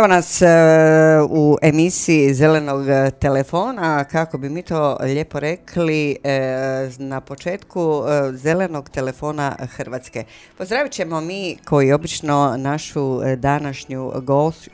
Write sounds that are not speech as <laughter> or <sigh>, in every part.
Evo nas e, u emisiji Zelenog telefona, kako bi mi to lijepo rekli, e, na početku e, Zelenog telefona Hrvatske. Pozdravit ćemo mi, koji obično, našu današnju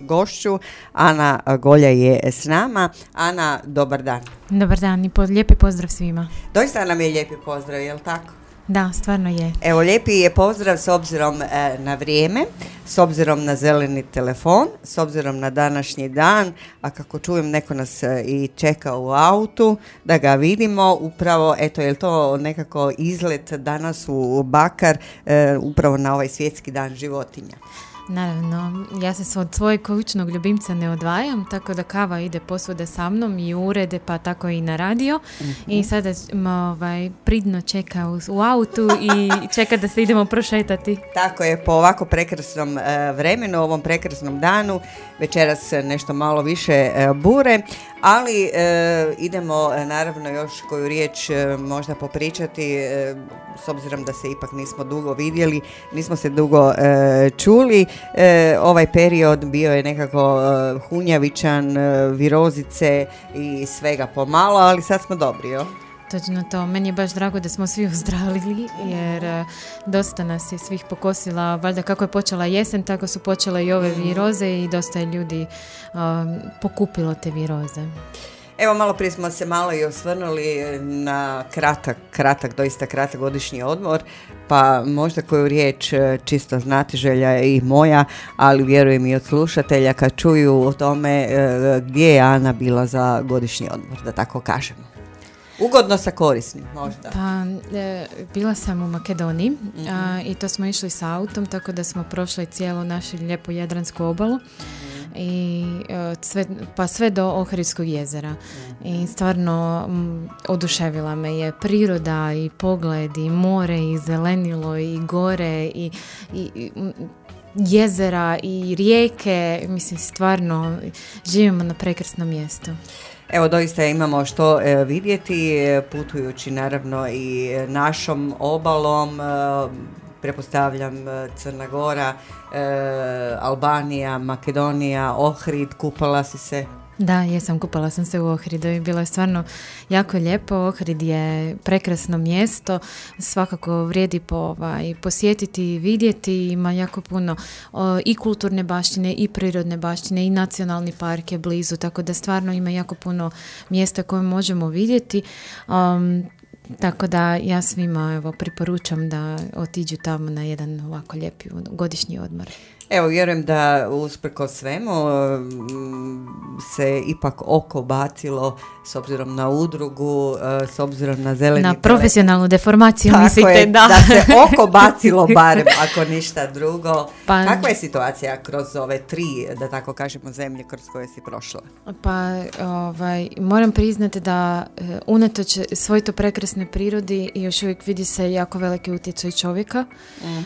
gošću. Ana Golja je s nama. Ana, dobar dan. Dobar dan i lijepi pozdrav svima. Doista nam je lijepi pozdrav, jel tako? Da, stvarno je. Evo, lijepi je pozdrav s obzirom e, na vrijeme, s obzirom na zeleni telefon, s obzirom na današnji dan, a kako čujem neko nas e, i čeka u autu, da ga vidimo, upravo, eto, je to nekako izlet danas u Bakar, e, upravo na ovaj svjetski dan životinja? Naravno, ja se od svojeg kućnog ljubimca ne odvajam, tako da kava ide posvude sa mnom i u urede, pa tako i na radio. I mhm. sada ovaj, pridno čeka u, autu i čeka da se idemo prošetati. Tako je, po ovako prekrasnom e, vremenu, ovom prekrasnom danu, večeras nešto malo više e, bure, ali e, idemo naravno još koju riječ možda popričati, s obzirom da se ipak nismo dugo vidjeli, nismo se dugo čuli. E, ovaj period bio je nekako e, hunjavičan, e, virozice i svega pomalo, ali sad smo dobri, jo? Točno to. Meni je baš drago da smo svi ozdravili jer dosta nas je svih pokosila. Valjda kako je počela jesen, tako su počele i ove viroze i dosta je ljudi pokupilo te viroze. Evo malo prije smo se malo i osvrnuli na kratak, kratak, doista kratak godišnji odmor, pa možda koju riječ e, čisto znati želja i moja, ali vjerujem i od slušatelja kad čuju o tome e, gdje je Ana bila za godišnji odmor, da tako kažemo. Ugodno sa korisnim, možda. Pa, e, bila sam u Makedoniji mhm. i to smo išli sa autom, tako da smo prošli cijelu našu lijepu jadransku obalu i e, sve, pa sve do Ohridskog jezera. I stvarno oduševila me je priroda i pogled i more i zelenilo i gore i, i, jezera i rijeke. Mislim stvarno živimo na prekrasnom mjestu. Evo doista imamo što e, vidjeti e, putujući naravno i našom obalom prepostavljam e, Crna Gora, e, Albanija, Makedonija, Ohrid, kupala si se? Da, jesam, kupala sam se u Ohridu i bilo je stvarno jako lijepo. Ohrid je prekrasno mjesto, svakako vrijedi po, ovaj, posjetiti i vidjeti. Ima jako puno i kulturne baštine i prirodne baštine i nacionalni park je blizu, tako da stvarno ima jako puno mjesta koje možemo vidjeti. Um, tako da ja svima evo, preporučam da otiđu tamo na jedan ovako lijepi godišnji odmor. Evo, vjerujem da usprko svemu mm, se ipak oko bacilo s obzirom na udrugu, e, s obzirom na zeleni... Na profesionalnu deformaciju mislite, da. Da se oko <laughs> bacilo barem, ako ništa drugo. Pa, Kakva je situacija kroz ove tri, da tako kažemo, zemlje kroz koje si prošla? Pa, ovaj, moram priznati da e, unatoč svoj to prekrasne prirodi još uvijek vidi se jako veliki utjecaj čovjeka, uh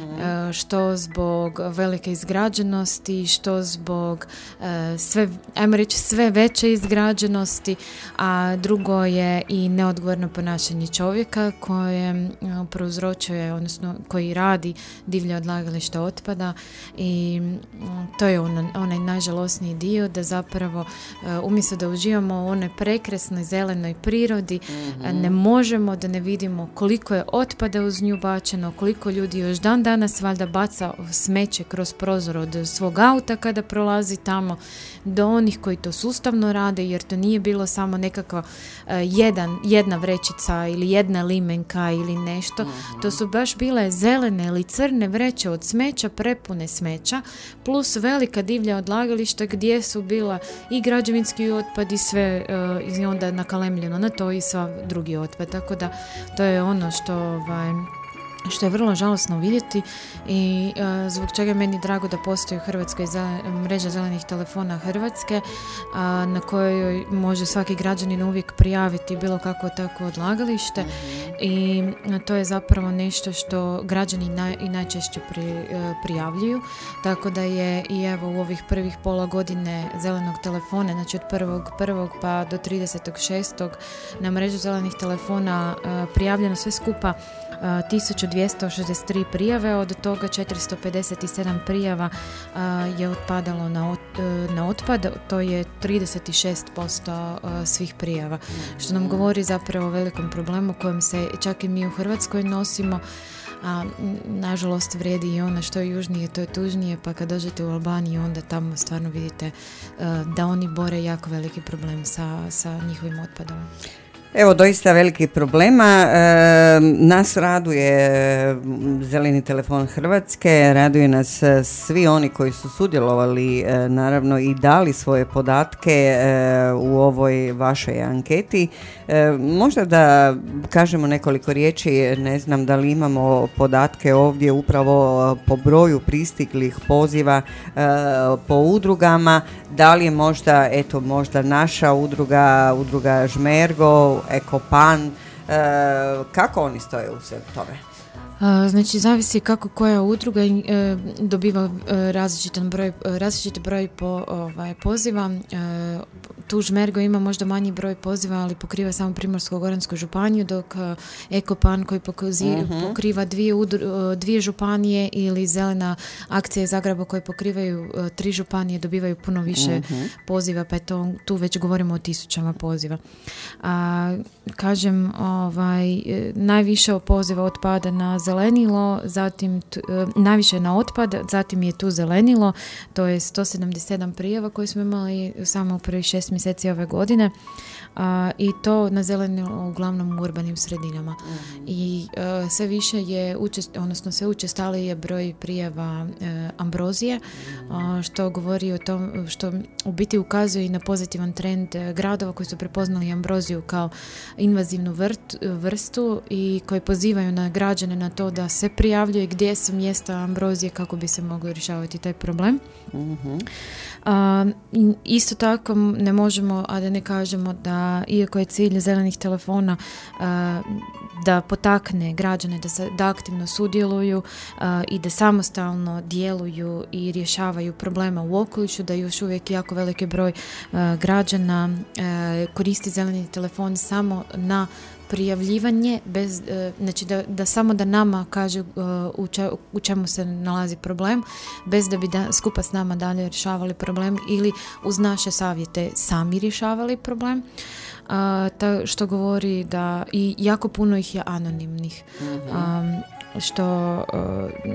što zbog velike izgledanja izgrađenosti, što zbog e, sve, ajmo reći, sve veće izgrađenosti, a drugo je i neodgovorno ponašanje čovjeka koje prouzročuje, odnosno koji radi divlje odlagalište otpada i to je onaj najžalosniji dio da zapravo umjesto da uživamo u onoj prekrasnoj zelenoj prirodi mhm. ne možemo da ne vidimo koliko je otpada uz nju bačeno, koliko ljudi još dan danas valjda baca smeće kroz prozor od svog auta kada prolazi tamo, do onih koji to sustavno rade jer to nije bilo samo nekakva e, jedan, jedna vrećica ili jedna limenka ili nešto. To su baš bile zelene ili crne vreće od smeća, prepune smeća, plus velika divlja odlagališta gdje su bila i građevinski otpad i sve uh, i onda nakalemljeno na to i sva drugi otpad. Tako da to je ono što ovaj, što je vrlo žalosno vidjeti i e, zbog čega je meni drago da postoji u Hrvatskoj mreža zelenih telefona Hrvatske na kojoj može svaki građanin uvijek prijaviti bilo kako tako odlagalište i to je zapravo nešto što građani i najčešće e, prijavljuju tako da je i evo u ovih prvih pola godine zelenog telefona znači od prvog prvog pa do 36. na mrežu zelenih telefona e, prijavljeno sve skupa 1263 prijave, od toga 457 prijava je otpadalo na, e, na otpad, to je 36% svih prijava, što nam govori zapravo o velikom problemu kojem se čak i mi u Hrvatskoj nosimo, a nažalost vrijedi i ono što je južnije, to je tužnije, pa kad dođete u Albaniju onda tamo stvarno vidite e, da oni bore jako veliki problem sa, sa njihovim otpadom. Evo, doista veliki problema. E, nas raduje Zeleni telefon Hrvatske, raduje nas e, svi oni koji su sudjelovali e, naravno i dali svoje podatke u ovoj vašoj anketi. Možda da kažemo nekoliko riječi, ne znam da li imamo podatke ovdje upravo po broju pristiglih poziva po udrugama, da li je možda, eto, možda naša udruga, udruga Žmergo, Ekopan, e, kako oni stoje u sve tome? Znači, zavisi kako koja udruga e, dobiva e, različitan broj, različiti broj po, ovaj, poziva tu Žmergo ima možda manji broj poziva, ali pokriva samo Primorsko-goransku županiju, dok e, Ekopan koji mhm. pokriva dvije, e, dvije županije ili Zelena akcija iz Zagreba koje pokrivaju e, tri županije dobivaju puno više mhm. poziva, pa to, tu već govorimo o tisućama poziva. A, kažem, ovaj, najviše poziva otpada na zelenilo, zatim najviše na otpad, zatim je tu zelenilo, to je 177 prijava koje smo imali samo u prvih šest mjeseci ove godine a, i to na zelenu uglavnom u urbanim sredinama. Mhm. I e, sve više je, učest, odnosno sve učestaliji je broj prijava e, ambrozije, što govori o tom, što u biti ukazuje i na pozitivan trend e, gradova koji su prepoznali ambroziju kao invazivnu vrstu i koji pozivaju na građane na to da se prijavljuje gdje su mjesta ambrozije kako bi se moglo rješavati taj problem. Mhm. isto tako ne možemo, a da ne kažemo da iako je cilj zelenih telefona da potakne građane da, se, da aktivno sudjeluju i da samostalno djeluju i rješavaju problema u okolišu, da još uvijek jako veliki broj građana koristi zeleni telefon samo na prijavljivanje bez, e, znači da, da samo da nama kaže e, u, u čemu se nalazi problem bez da bi da, skupa s nama dalje rješavali problem ili uz naše savjete sami rješavali problem ta, što govori da i jako puno ih je anonimnih mhm. što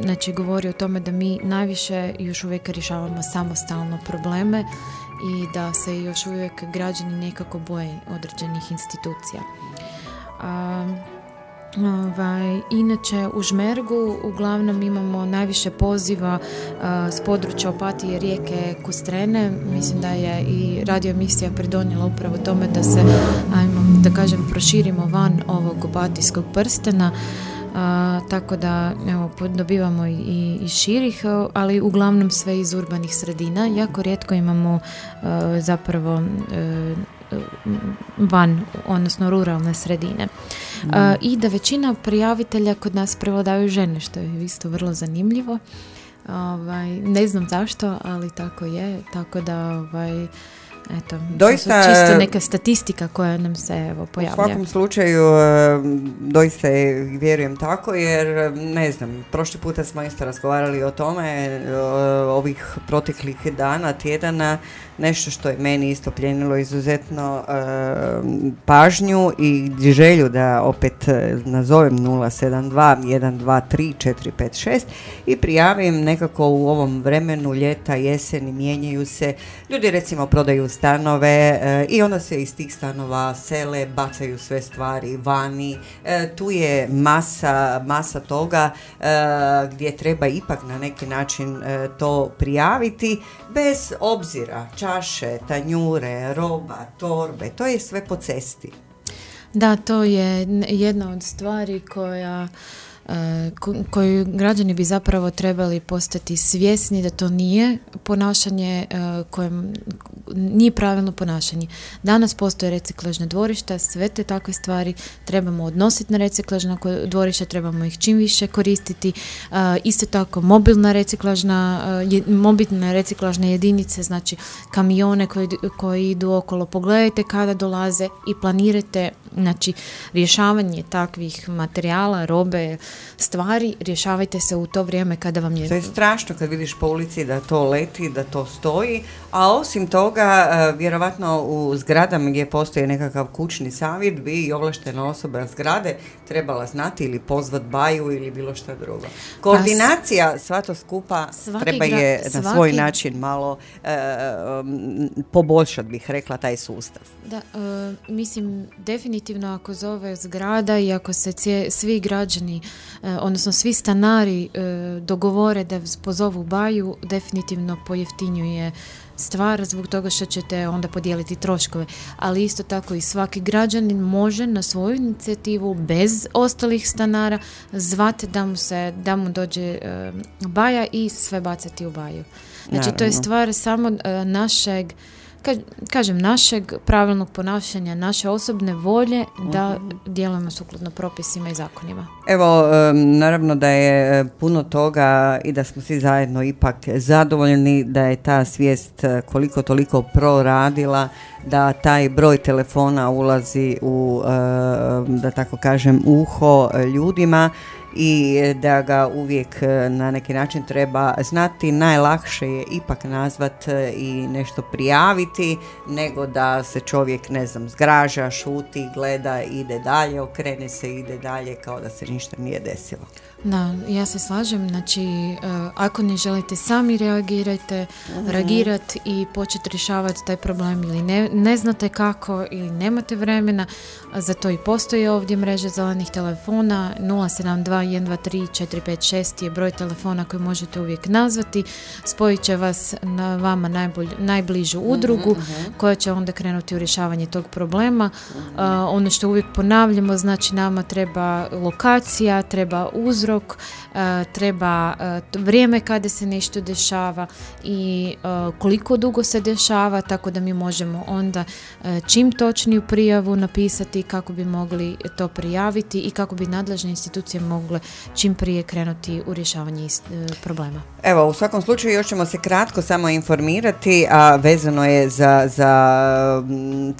znači govori o tome da mi najviše još uvijek rješavamo samostalno probleme i da se još uvijek građani nekako boje određenih institucija. Ovaj, inače u Žmergu uglavnom imamo najviše poziva s područja Opatije rijeke Kustrene. Mislim da je i radio emisija pridonijela upravo tome da se, ajmo, da kažem, proširimo van ovog opatijskog prstena. tako da evo, dobivamo i, i širih, ali uglavnom sve iz urbanih sredina. Jako rijetko imamo zapravo e, van, odnosno ruralne sredine. Mm. I da većina prijavitelja kod nas prevladaju žene, što je isto vrlo zanimljivo. Ovaj, ne znam zašto, ali tako je. Tako da ovaj, Eto, doista, to su čisto neka statistika koja nam se evo, pojavlja. U svakom slučaju e, doista je, vjerujem tako jer ne znam, prošli puta smo isto razgovarali o tome ovih proteklih dana, tjedana nešto što je meni isto pljenilo izuzetno e, pažnju i želju da opet e, nazovem 072 123 456 i prijavim nekako u ovom vremenu ljeta, jeseni mijenjaju se, ljudi recimo prodaju stanove e, i onda se iz tih stanova sele, bacaju sve stvari vani, tu je masa, masa toga gdje treba ipak na neki način to prijaviti bez obzira čaše, tanjure, roba, torbe, to je sve po cesti. Da, to je jedna od stvari koja koju građani bi zapravo trebali postati svjesni da to nije ponašanje e, kojem nije pravilno ponašanje. Danas postoje reciklažna dvorišta, sve te takve stvari trebamo odnositi na reciklažna dvorišta, trebamo ih čim više koristiti. E, isto tako mobilna reciklažna, mobilne reciklažne jedinice, znači kamione koji, koji idu okolo, pogledajte kada dolaze i planirajte znači rješavanje takvih materijala, robe, stvari, rješavajte se u to vrijeme kada vam je... To je strašno kad vidiš po ulici da to leti, da to stoji, a osim toga, e, vjerovatno u zgradama gdje postoji nekakav kućni savjet bi i ovlaštena osoba zgrade trebala znati ili pozvat baju ili bilo što drugo. Koordinacija, sva to skupa treba je na svoj način malo e, poboljšati, bih rekla, taj sustav. Da, e, mislim, definitivno ako zove zgrada i ako se svi građani odnosno svi stanari e, dogovore da pozovu baju, definitivno pojeftinjuje stvar zbog toga što ćete onda podijeliti troškove. Ali isto tako i svaki građanin može na svoju inicijativu bez ostalih stanara zvati da mu se da mu dođe e, baja i sve bacati u baju. Znači to je stvar samo našeg kažem, našeg pravilnog ponašanja, naše osobne volje da mhm. djelujemo sukladno propisima i zakonima. Evo, naravno da je puno toga i da smo svi zajedno ipak zadovoljni da je ta svijest koliko toliko proradila, da taj broj telefona ulazi u, da tako kažem, uho ljudima i da ga uvijek e, na neki način treba znati. Najlakše je ipak nazvat e, i nešto prijaviti nego da se čovjek, ne znam, zgraža, šuti, gleda, ide dalje, okrene se, ide dalje kao da se ništa nije desilo. Da, ja se slažem, znači e, ako ne želite sami reagirajte, uh reagirati i početi rješavati taj problem ili ne, ne znate kako ili nemate vremena, za to i postoji ovdje mreža zelenih telefona. 072 je broj telefona koji možete uvijek nazvati, spojit će vas na vama najbolj, najbližu mhm, udrugu mhm. koja će onda krenuti u rješavanje tog problema. Uh, ono što uvijek ponavljamo, znači nama treba lokacija, treba uzrok, uzrok, e, treba e, vrijeme kada se nešto dešava i e, koliko dugo se dešava, tako da mi možemo onda čim točniju prijavu napisati kako bi mogli to prijaviti i kako bi nadležne institucije mogle čim prije krenuti u rješavanje problema. Evo, u svakom slučaju još ćemo se kratko samo informirati, a vezano je za, za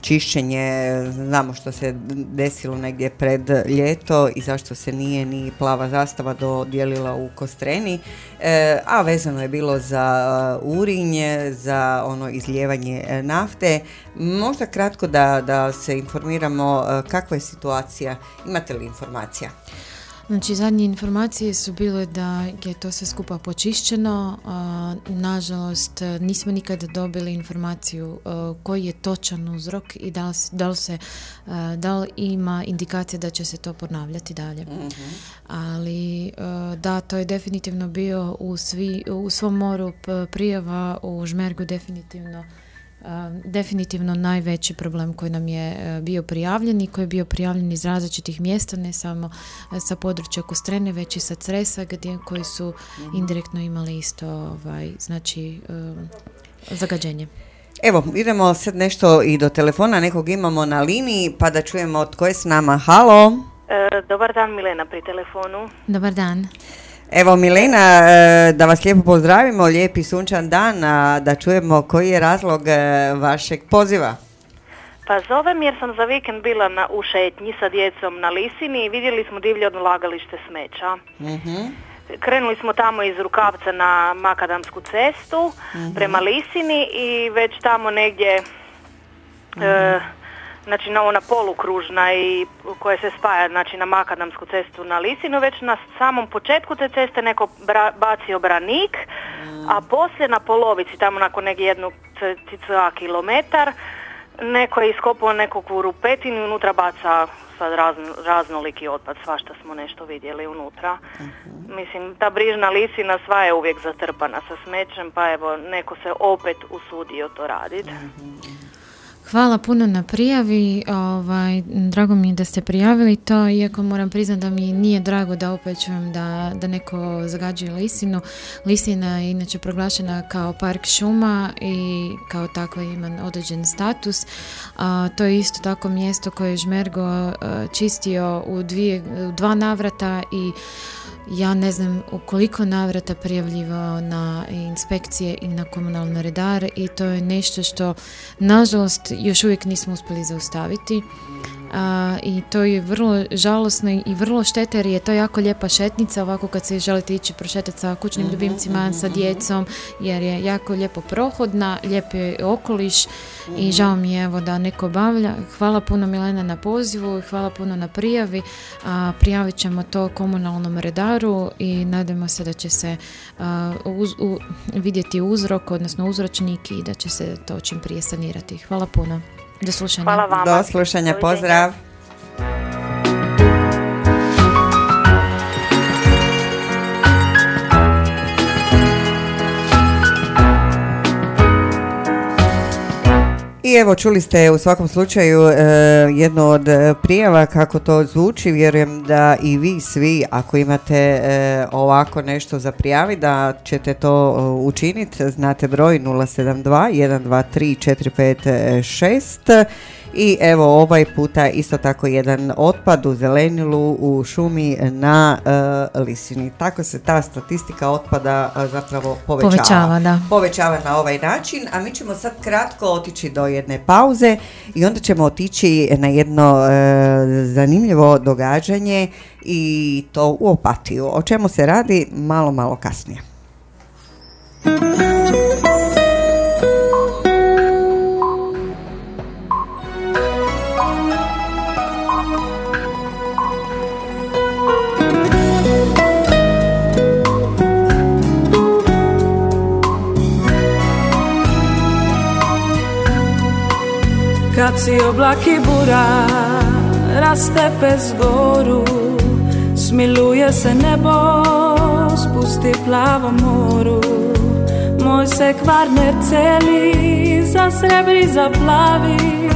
čišćenje, znamo što se desilo negdje pred ljeto i zašto se nije ni plava zastava dodijelila u Kostreni, e, a vezano je bilo za uh, urinje, za ono izljevanje e, nafte. Možda kratko da, da se informiramo kakva je situacija, imate li informacija? Znači, zadnje informacije su bile da je to sve skupa počišćeno. nažalost, nismo nikada dobili informaciju koji je točan uzrok i da li, da li, se, da li ima indikacija da će se to ponavljati dalje. Mhm. Ali da, to je definitivno bio u, svi, u svom moru prijava u Žmergu definitivno definitivno najveći problem koji nam je e, bio prijavljen i koji je bio prijavljen iz različitih mjesta, ne samo e, sa područja Kostrene, već i sa Cresa gdje koji su mhm. indirektno imali isto ovaj, znači e, zagađenje. Evo, idemo sad nešto i do telefona, nekog imamo na liniji, pa da čujemo tko je s nama. Halo? dobar dan, Milena pri telefonu. Dobar dan. Evo Milena, e, da vas lijepo pozdravimo, lijepi sunčan dan, a da čujemo koji je razlog e, vašeg poziva. Pa zovem jer sam za vikend bila na, u šetnji sa djecom na Lisini i vidjeli smo divlje odlagalište smeća. Krenuli smo tamo iz Rukavca na Makadamsku cestu prema Lisini i već tamo negdje e, znači na ona polukružna i koja se spaja znači na Makadamsku cestu na Lisinu već na samom početku te ceste neko bra, bacio branik a poslije na polovici tamo nakon negdje jednog c- cca kilometar neko je iskopao nekakvu rupetinu i unutra baca sad razno- raznoliki otpad, svašta smo nešto vidjeli unutra. Mislim, ta brižna lisina sva je uvijek zatrpana sa smećem, pa evo, neko se opet usudio to raditi. Hvala puno na prijavi, ovaj, drago mi je da ste prijavili to, iako moram priznati da mi nije drago da opet čujem da, da neko zagađuje Lisinu. Lisina je inače proglašena kao park šuma i kao takva ima određen status. A, to je isto tako mjesto koje je Žmergo a, čistio u, dvije, u dva navrata i ja ne znam u koliko navrata prijavljivao na inspekcije i na komunalne redare i to je nešto što nažalost još uvijek nismo uspjeli zaustaviti. A, I to je vrlo žalosno i vrlo šteta jer je to jako lijepa šetnica ovako kad se želite ići prošetati sa kućnim ljubimcima, sa djecom jer je jako lijepo prohodna, lijep je okoliš i žao mi je evo da neko obavlja. Hvala puno Milena na pozivu i hvala puno na prijavi. A, prijavit ćemo to komunalnom redaru i nadamo se da će se a, uz- u- vidjeti uzrok, odnosno uzročnik i da će se to čim prije sanirati. Hvala puno. Do slušania. Hvala vám. Do slušania, pozdrav. I evo čuli ste u svakom slučaju e, jednu od e, prijava kako to zvuči, vjerujem da i vi svi ako imate e, ovako nešto za prijavi da ćete to e, učiniti, znate broj 072 123 456 i evo ovaj puta isto tako jedan otpad u zelenilu u šumi na e, Lisini. Tako se ta statistika otpada e, zapravo povećava. Povećava, da. Povećava na ovaj način, a mi ćemo sad kratko otići do jedne pauze i onda ćemo otići na jedno e, zanimljivo događanje i to u Opatiju. O čemu se radi malo, malo kasnije. Kad si oblak i bura raste pez goru Smiluje se nebo, spusti plavo moru. Moj se kvarner celi, za srebri zaplavi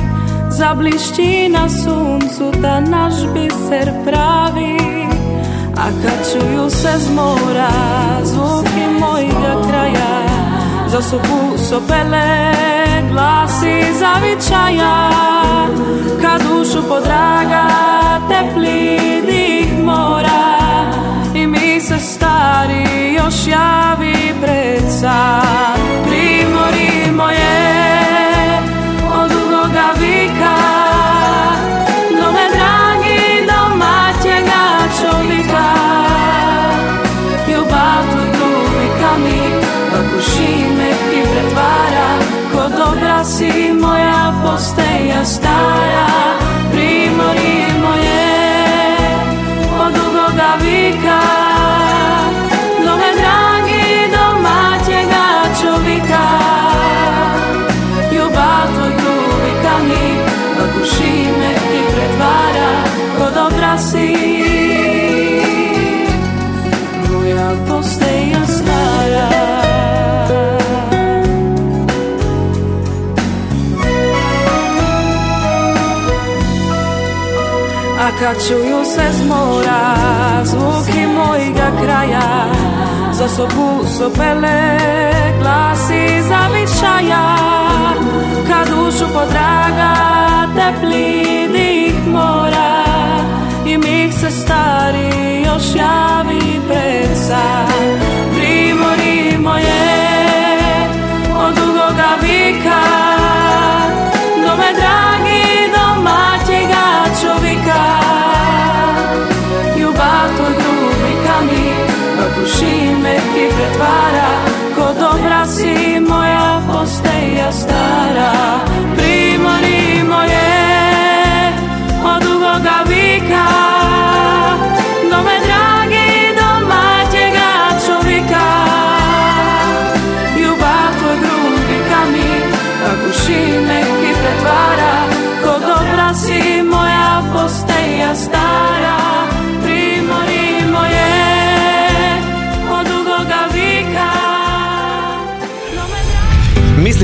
Zablišći na suncu da naš biser pravi. A kad čuju se z mora zvuki mojega kraja za sobu sopele glasi zavičaja Kad dušu podraga dih mora. I mi se stari još javi pred Primori moje kad čuju se z mora zvuki mojega kraja. Za sobu sopele glasi zavičaja. Kad dušu podraga tepli dih mora. I mig se stari još javi pred san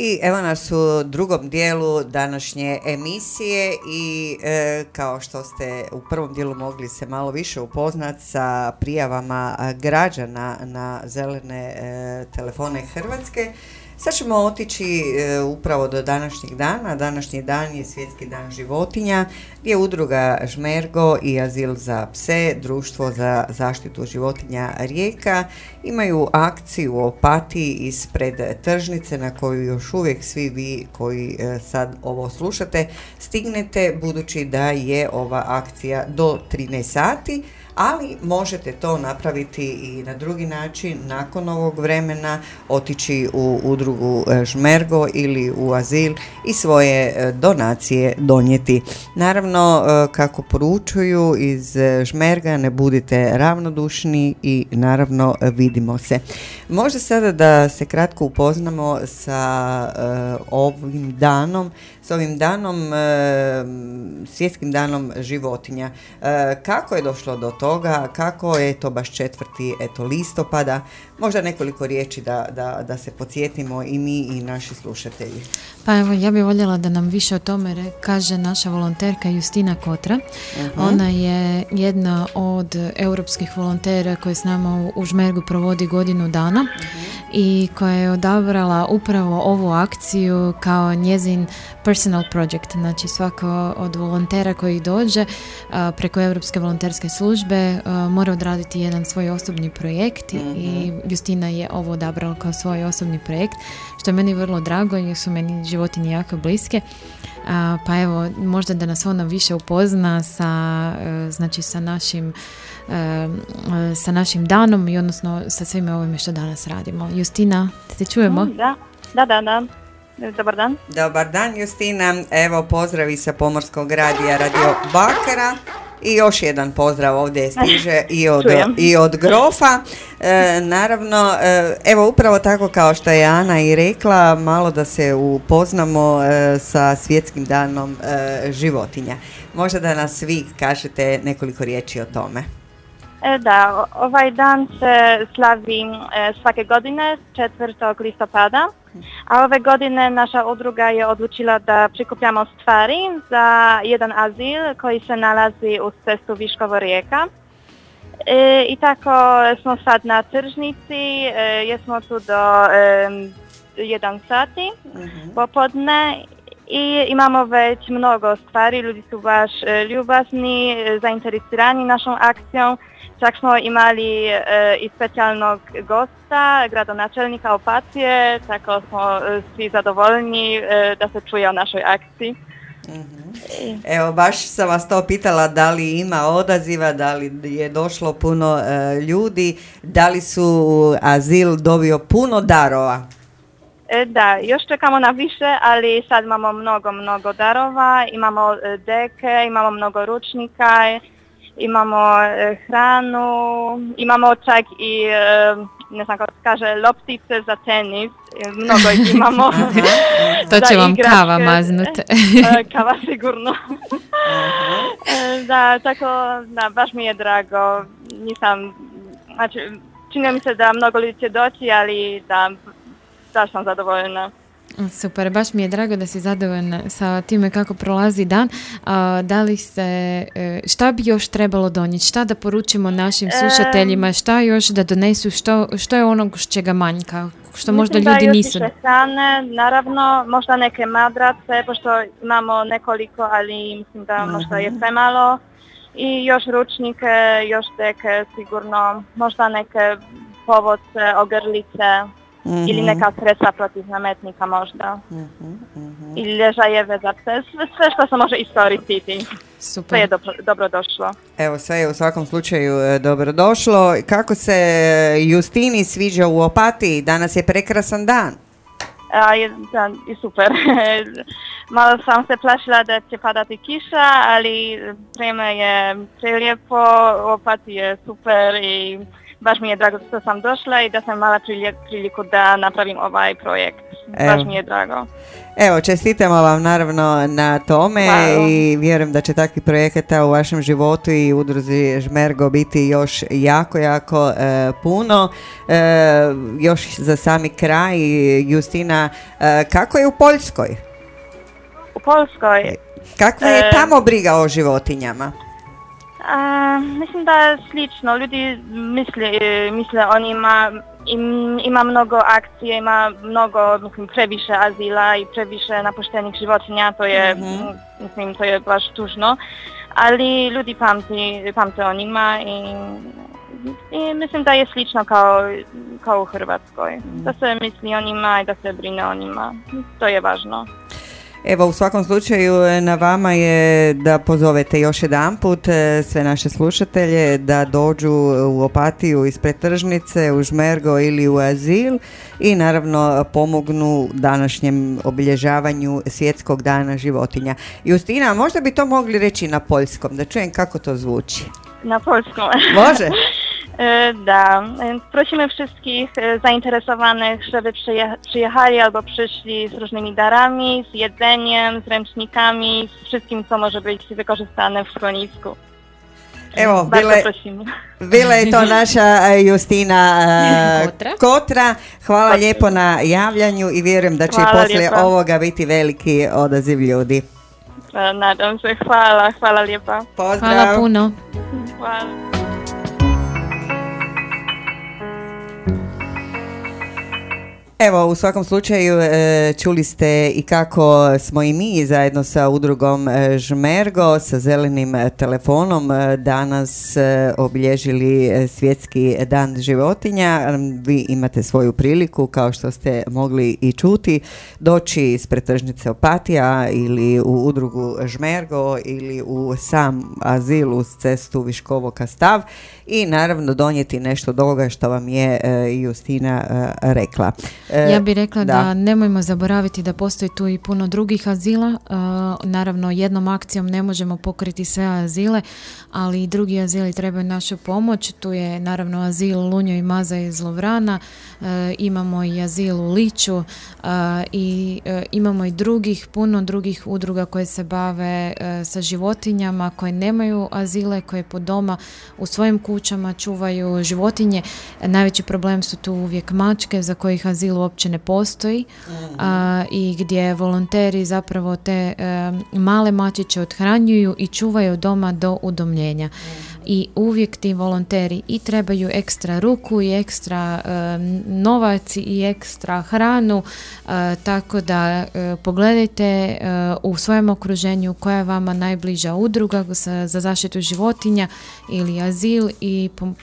I evo nas u drugom dijelu današnje emisije i e, kao što ste u prvom dijelu mogli se malo više upoznati sa prijavama građana na zelene e, telefone Hrvatske, sad ćemo otići e, upravo do današnjeg dana. Današnji dan je Svjetski dan životinja gdje udruga Žmergo i Azil za pse, Društvo za zaštitu životinja Rijeka imaju akciju u Opatiji ispred tržnice na koju još uvijek svi vi koji e, sad ovo slušate stignete budući da je ova akcija do 13 sati ali možete to napraviti i na drugi način nakon ovog vremena otići u udrugu e, Žmergo ili u azil i svoje e, donacije donijeti. Naravno, e, kako poručuju iz Žmerga, ne budite ravnodušni i naravno vidimo se. Možda sada da se kratko upoznamo sa ovim danom, s ovim danom, svjetskim danom životinja. Kako je došlo do toga, kako je to baš četvrti eto, listopada, možda nekoliko riječi da, da, da se podsjetimo i mi i naši slušatelji. Pa evo, ja bih voljela da nam više o tome kaže naša volonterka Justina Kotra. Ona je jedna od europskih volontera koji s nama u- Žmergu provodi godinu dana i koja je odabrala upravo ovu akciju kao njezin personal project. Znači svako od volontera koji dođe preko Europske volonterske službe a, mora odraditi jedan svoj osobni projekt i Justina je ovo odabrala kao svoj osobni projekt što je meni vrlo drago jer su meni životinje jako bliske. A, pa evo, možda da nas ona više upozna sa, e, znači, sa našim e, e, sa našim danom i odnosno sa svime ovime što danas radimo. Justina, se čujemo? Da, da, da, da. Dobar dan. Dobar dan Justina, evo pozdravi sa Pomorskog radija Radio Bakara i još jedan pozdrav ovdje <laughs> stiže i od, i od Grofa. E, naravno, e, evo upravo tako kao što je Ana i rekla, malo da se upoznamo e, sa svjetskim danom e, životinja. Možda da nas vi kažete nekoliko riječi o tome. Da, ovaj dan se slavi e, svake godine 4. listopada, a ove godine naša udruga je odlučila da prikupljamo stvari za jedan azil koji se nalazi uz cestu Viškovo rijeka. E, I tako smo sad na tržnici, e, jesmo tu do e, 1 sati popodne i imamo već mnogo stvari, ljudi su baš ljubazni, zainteresirani našom akcijom. Čak smo imali e, i specijalnog gosta, gradonačelnika Opatije, tako smo e, svi zadovoljni e, da se čuje o našoj akciji. Evo, baš sam vas to pitala da li ima odaziva, da li je došlo puno e, ljudi, da li su azil dobio puno darova. E, Da, još čekamo na više, ali sad imamo mnogo, mnogo darova, imamo e, deke, imamo mnogo ručnika, imamo e, hranu, imamo čak i e, ne znam kako se kaže, loptice za tenis, <laughs> e, mnogo ih imamo. To će vam igračke. kava maznut. E, kava sigurno. E, da, tako, da, baš mi je drago. Nisam, znači, čini mi se da mnogo ljudi će doći, ali da, da sam zadovoljna. Super, baš mi je drago da si zadovoljna sa time kako prolazi dan. A, da li se, e, šta bi još trebalo donijeti? Šta da poručimo našim slušateljima? Šta još da donesu? Što, što je onog čega manjka? Što možda Mislim ljudi da nisu... hrane, naravno, možda neke madrace, pošto imamo nekoliko, ali mislim da možda je premalo. I još ručnike, još neke sigurno, možda neke povodce, ogrlice ili neka sredstva protiv nametnika možda. Ili lježajeve za pse, sve, sve što se može iskoristiti. Sve Super. je dobro, dobro došlo. Evo, sve je u svakom slučaju e, dobrodošlo. Kako se Justini sviđa u Opatiji? Danas je prekrasan dan. A, je, da, i super. <laughs> Malo sam se plašila da će padati kiša, ali vrijeme je prelijepo, Opati je super i baš mi je drago što sam došla i da sam imala priliku da napravim ovaj projekt. Evo. Baš mi je drago. Evo, čestitamo vam naravno na tome Hvala. i vjerujem da će takvih projekata u vašem životu i udruzi Žmergo biti još jako, jako e, puno. E, još za sami kraj, Justina, e, kako je u Poljskoj? U Polskoj Kakva je E, tamo briga o životinjama? A, mislim da slično. Ljudi misle, misle o njima, im, ima mnogo akcije, ima mnogo, mislim, previše azila i previše napuštenih životinja, to je, mislim, to je baš tužno. Ali ljudi pamti, pamte o njima i, i mislim da je slično kao, kao u Hrvatskoj. Da se misli o njima i da se brine o njima. To je važno. Evo, u svakom slučaju e, na vama je da pozovete još jedanput e, sve naše slušatelje da dođu u Opatiju ispred tržnice, u Žmergo ili u Azil i naravno pomognu današnjem obilježavanju svjetskog dana životinja. Justina, možda bi to mogli reći na poljskom, da čujem kako to zvuči. Na polskom. Može? <laughs> E, Da, prosimy wszystkich e, zainteresowanych, żeby przyje- przyjechali albo przyszli z różnymi darami, z jedzeniem, z ręcznikami, z wszystkim, co może być wykorzystane w schronisku. Evo, Bardzo bile, prosimy. bila <laughs> je to naša e, Justina Kotra. Kotra. Hvala lijepo na javljanju i vjerujem da će Hvala poslije lijepa. ovoga biti veliki odaziv ljudi. Nadam se, hvala, hvala lijepa. Pozdrav! Hvala puno. Hvala. Evo, u svakom slučaju e, čuli ste i kako smo i mi zajedno sa udrugom e, Žmergo sa zelenim e, telefonom danas obilježili svjetski dan životinja. Vi imate svoju priliku, kao što ste mogli i čuti, doći ispred tržnice Opatija ili u udrugu Žmergo ili u sam azil uz cestu Viškovo Kastav i naravno donijeti nešto od ovoga što vam je e, Justina e, rekla. E, Ja bih rekla da. nemojmo zaboraviti da postoji tu i puno drugih azila. Naravno, jednom akcijom ne možemo pokriti sve azile, ali i drugi azili trebaju našu pomoć. Tu je naravno azil Lunjo i Maza iz Lovrana, imamo i azil u Liću e, i imamo i drugih, puno drugih udruga koje se bave sa životinjama, koje nemaju azile, koje po doma u svojim kućama čuvaju životinje. Najveći problem su tu uvijek mačke za kojih azil uopće ne postoji a, i gdje volonteri zapravo te e, male mačiće othranjuju i čuvaju doma do udomljenja. I uvijek ti volonteri i trebaju ekstra ruku i ekstra e, novac i ekstra hranu, e, tako da e, pogledajte e, u svojem okruženju koja je vama najbliža udruga za, za zaštitu životinja ili azil i pom-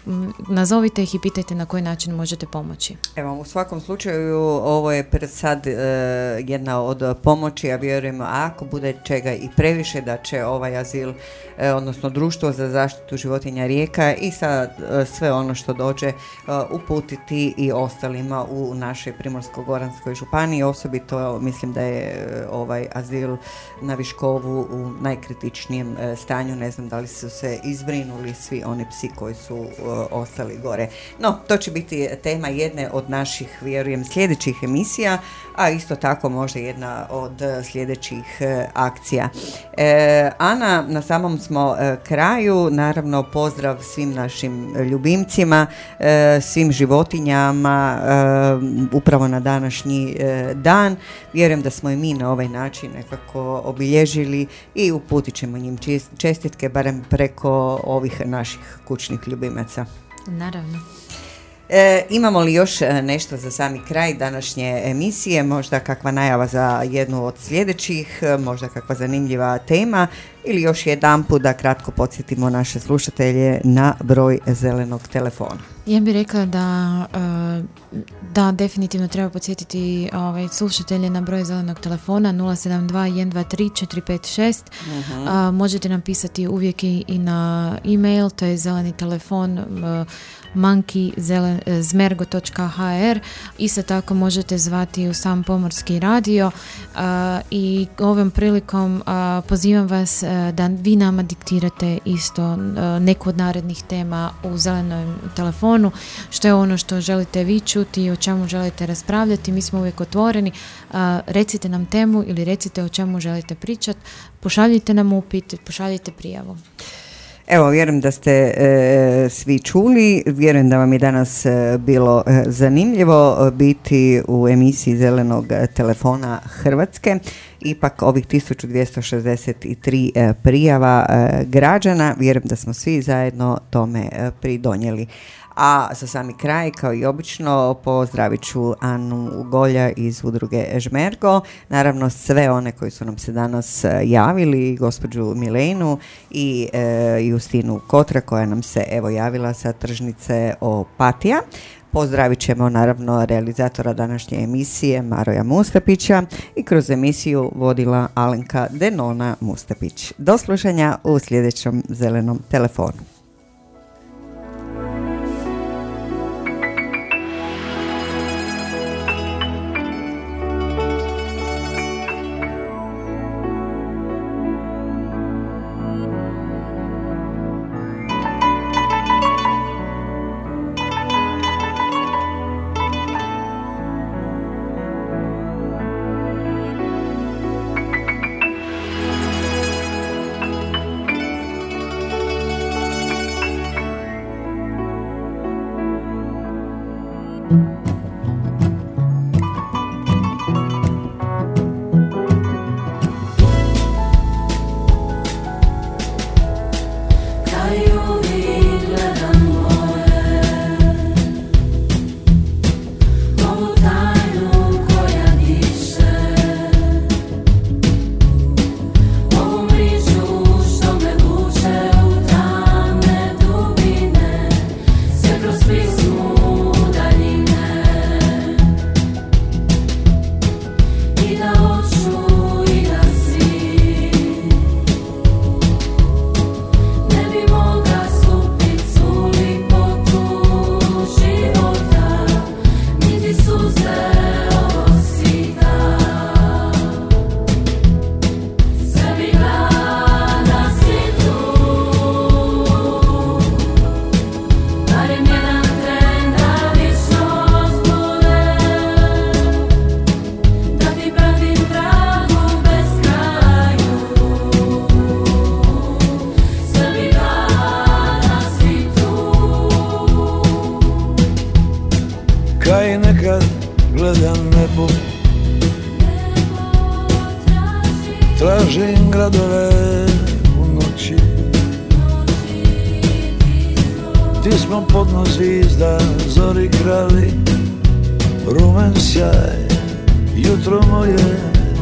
nazovite ih i pitajte na koji način možete pomoći. Evo, u svakom slučaju ovo je pred sad jedna od pomoći, ja vjerujem ako bude čega i previše da će ovaj azil, odnosno društvo za zaštitu životinja životinja rijeka i sa e, sve ono što dođe e, uputiti i ostalima u našoj Primorsko-goranskoj županiji. Osobito mislim da je e, ovaj azil na Viškovu u najkritičnijem stanju. Ne znam da li su se izbrinuli svi oni psi koji su ostali gore. No, to će biti tema jedne od naših, vjerujem, sljedećih emisija, a isto tako možda jedna od e, sljedećih e, akcija. E, Ana, na samom smo e, kraju, naravno pozdrav svim našim ljubimcima, svim životinjama, upravo na današnji dan. Vjerujem da smo i mi na ovaj način nekako obilježili i uputit ćemo njim čestitke, barem preko ovih naših kućnih ljubimaca. Naravno. E, imamo li još e, nešto za sami kraj današnje emisije, možda kakva najava za jednu od sljedećih, e, možda kakva zanimljiva tema ili još jedan da kratko podsjetimo naše slušatelje na broj zelenog telefona. Ja bih rekla da, e, da definitivno treba podsjetiti ovaj, slušatelje na broj zelenog telefona 072 123 456. A, možete nam pisati uvijek i, na e-mail, to je zeleni telefon uh, monkeyzmergo.hr Isto tako možete zvati u sam pomorski radio a, i ovom prilikom a, pozivam vas da vi nama diktirate isto neku od narednih tema u zelenom telefonu, što je ono što želite vi čuti, o čemu želite raspravljati, mi smo uvijek otvoreni. Recite nam temu ili recite o čemu želite pričati, pošaljite nam upit, pošaljite prijavu. Evo, vjerujem da ste e, svi čuli, vjerujem da vam je danas e, bilo e, zanimljivo e, biti u emisiji Zelenog telefona Hrvatske. Ipak ovih 1263 e, prijava e, građana, vjerujem da smo svi zajedno tome pridonijeli. A za sami kraj, kao i obično, pozdravit ću Anu Golja iz udruge Žmergo, naravno sve one koji su nam se danas e, javili, gospođu Milenu i e, Justinu Kotra koja nam se evo javila sa tržnice Opatija. Pozdravit ćemo naravno realizatora današnje emisije Maroja Mustapića i kroz emisiju vodila Alenka Denona Mustapić. Do slušanja u sljedećem zelenom telefonu.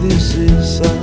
Di si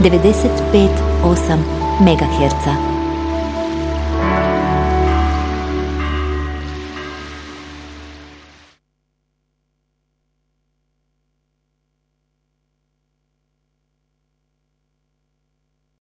95,8 MHz.